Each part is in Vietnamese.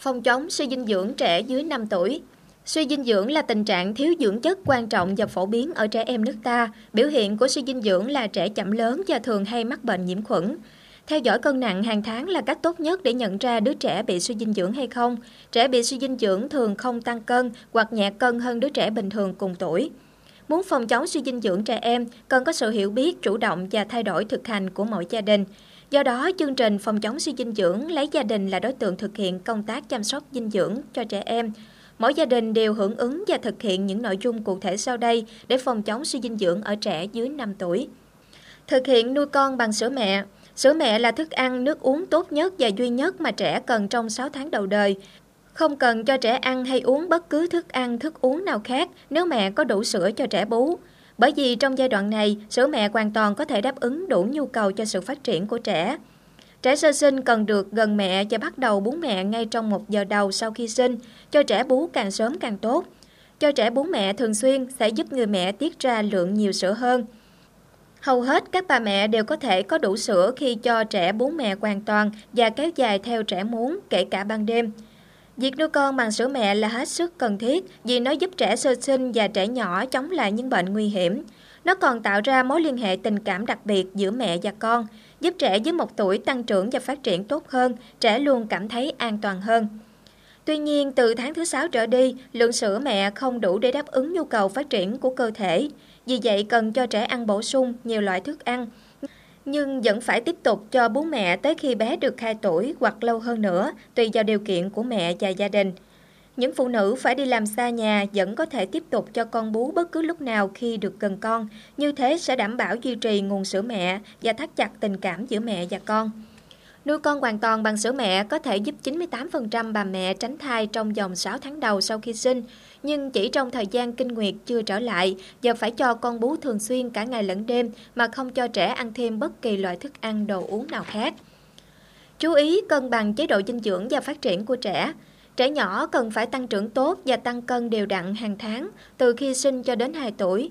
Phòng chống suy dinh dưỡng trẻ dưới 5 tuổi Suy dinh dưỡng là tình trạng thiếu dưỡng chất quan trọng và phổ biến ở trẻ em nước ta. Biểu hiện của suy dinh dưỡng là trẻ chậm lớn và thường hay mắc bệnh nhiễm khuẩn. Theo dõi cân nặng hàng tháng là cách tốt nhất để nhận ra đứa trẻ bị suy dinh dưỡng hay không. Trẻ bị suy dinh dưỡng thường không tăng cân hoặc nhẹ cân hơn đứa trẻ bình thường cùng tuổi. Muốn phòng chống suy dinh dưỡng trẻ em, cần có sự hiểu biết, chủ động và thay đổi thực hành của mỗi gia đình. Do đó, chương trình phòng chống suy dinh dưỡng lấy gia đình là đối tượng thực hiện công tác chăm sóc dinh dưỡng cho trẻ em. Mỗi gia đình đều hưởng ứng và thực hiện những nội dung cụ thể sau đây để phòng chống suy dinh dưỡng ở trẻ dưới 5 tuổi. Thực hiện nuôi con bằng sữa mẹ. Sữa mẹ là thức ăn, nước uống tốt nhất và duy nhất mà trẻ cần trong 6 tháng đầu đời. Không cần cho trẻ ăn hay uống bất cứ thức ăn, thức uống nào khác nếu mẹ có đủ sữa cho trẻ bú. Bởi vì trong giai đoạn này, sữa mẹ hoàn toàn có thể đáp ứng đủ nhu cầu cho sự phát triển của trẻ. Trẻ sơ sinh cần được gần mẹ và bắt đầu bú mẹ ngay trong một giờ đầu sau khi sinh, cho trẻ bú càng sớm càng tốt. Cho trẻ bú mẹ thường xuyên sẽ giúp người mẹ tiết ra lượng nhiều sữa hơn. Hầu hết các bà mẹ đều có thể có đủ sữa khi cho trẻ bú mẹ hoàn toàn và kéo dài theo trẻ muốn, kể cả ban đêm. Việc nuôi con bằng sữa mẹ là hết sức cần thiết vì nó giúp trẻ sơ sinh và trẻ nhỏ chống lại những bệnh nguy hiểm. Nó còn tạo ra mối liên hệ tình cảm đặc biệt giữa mẹ và con, giúp trẻ dưới một tuổi tăng trưởng và phát triển tốt hơn, trẻ luôn cảm thấy an toàn hơn. Tuy nhiên, từ tháng thứ 6 trở đi, lượng sữa mẹ không đủ để đáp ứng nhu cầu phát triển của cơ thể. Vì vậy, cần cho trẻ ăn bổ sung nhiều loại thức ăn, nhưng vẫn phải tiếp tục cho bú mẹ tới khi bé được 2 tuổi hoặc lâu hơn nữa, tùy vào điều kiện của mẹ và gia đình. Những phụ nữ phải đi làm xa nhà vẫn có thể tiếp tục cho con bú bất cứ lúc nào khi được gần con, như thế sẽ đảm bảo duy trì nguồn sữa mẹ và thắt chặt tình cảm giữa mẹ và con. Nuôi con hoàn toàn bằng sữa mẹ có thể giúp 98% bà mẹ tránh thai trong vòng 6 tháng đầu sau khi sinh, nhưng chỉ trong thời gian kinh nguyệt chưa trở lại, giờ phải cho con bú thường xuyên cả ngày lẫn đêm mà không cho trẻ ăn thêm bất kỳ loại thức ăn đồ uống nào khác. Chú ý cân bằng chế độ dinh dưỡng và phát triển của trẻ. Trẻ nhỏ cần phải tăng trưởng tốt và tăng cân đều đặn hàng tháng từ khi sinh cho đến 2 tuổi.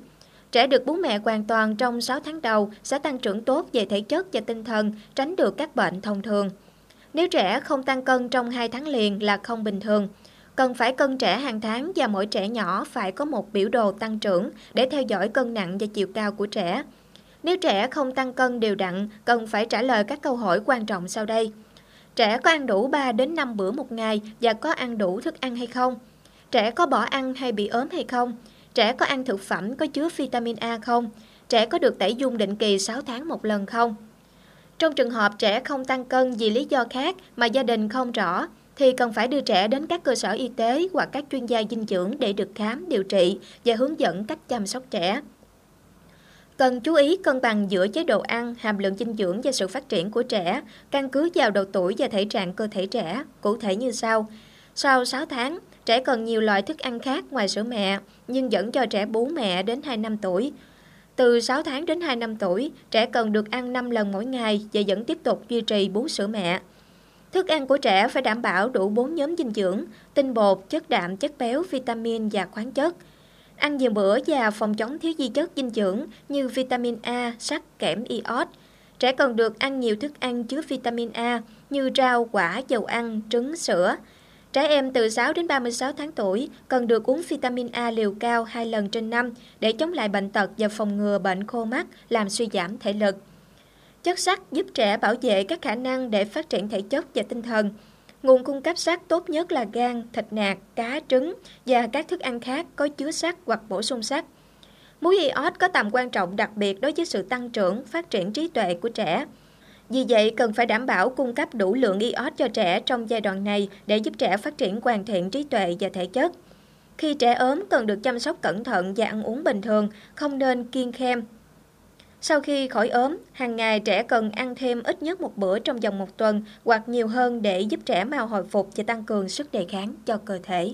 Trẻ được bú mẹ hoàn toàn trong 6 tháng đầu sẽ tăng trưởng tốt về thể chất và tinh thần, tránh được các bệnh thông thường. Nếu trẻ không tăng cân trong 2 tháng liền là không bình thường. Cần phải cân trẻ hàng tháng và mỗi trẻ nhỏ phải có một biểu đồ tăng trưởng để theo dõi cân nặng và chiều cao của trẻ. Nếu trẻ không tăng cân đều đặn, cần phải trả lời các câu hỏi quan trọng sau đây. Trẻ có ăn đủ 3 đến 5 bữa một ngày và có ăn đủ thức ăn hay không? Trẻ có bỏ ăn hay bị ốm hay không? Trẻ có ăn thực phẩm có chứa vitamin A không? Trẻ có được tẩy dung định kỳ 6 tháng một lần không? Trong trường hợp trẻ không tăng cân vì lý do khác mà gia đình không rõ, thì cần phải đưa trẻ đến các cơ sở y tế hoặc các chuyên gia dinh dưỡng để được khám, điều trị và hướng dẫn cách chăm sóc trẻ. Cần chú ý cân bằng giữa chế độ ăn, hàm lượng dinh dưỡng và sự phát triển của trẻ, căn cứ vào độ tuổi và thể trạng cơ thể trẻ, cụ thể như sau. Sau 6 tháng, trẻ cần nhiều loại thức ăn khác ngoài sữa mẹ, nhưng vẫn cho trẻ bú mẹ đến 2 năm tuổi. Từ 6 tháng đến 2 năm tuổi, trẻ cần được ăn 5 lần mỗi ngày và vẫn tiếp tục duy trì bú sữa mẹ. Thức ăn của trẻ phải đảm bảo đủ 4 nhóm dinh dưỡng, tinh bột, chất đạm, chất béo, vitamin và khoáng chất. Ăn nhiều bữa và phòng chống thiếu vi chất dinh dưỡng như vitamin A, sắt, kẽm, iốt. Trẻ cần được ăn nhiều thức ăn chứa vitamin A như rau, quả, dầu ăn, trứng, sữa. Trẻ em từ 6 đến 36 tháng tuổi cần được uống vitamin A liều cao 2 lần trên năm để chống lại bệnh tật và phòng ngừa bệnh khô mắt, làm suy giảm thể lực. Chất sắt giúp trẻ bảo vệ các khả năng để phát triển thể chất và tinh thần. Nguồn cung cấp sắt tốt nhất là gan, thịt nạc, cá, trứng và các thức ăn khác có chứa sắt hoặc bổ sung sắt. Muối iốt có tầm quan trọng đặc biệt đối với sự tăng trưởng, phát triển trí tuệ của trẻ. Vì vậy, cần phải đảm bảo cung cấp đủ lượng iốt cho trẻ trong giai đoạn này để giúp trẻ phát triển hoàn thiện trí tuệ và thể chất. Khi trẻ ốm cần được chăm sóc cẩn thận và ăn uống bình thường, không nên kiêng khem. Sau khi khỏi ốm, hàng ngày trẻ cần ăn thêm ít nhất một bữa trong vòng một tuần hoặc nhiều hơn để giúp trẻ mau hồi phục và tăng cường sức đề kháng cho cơ thể.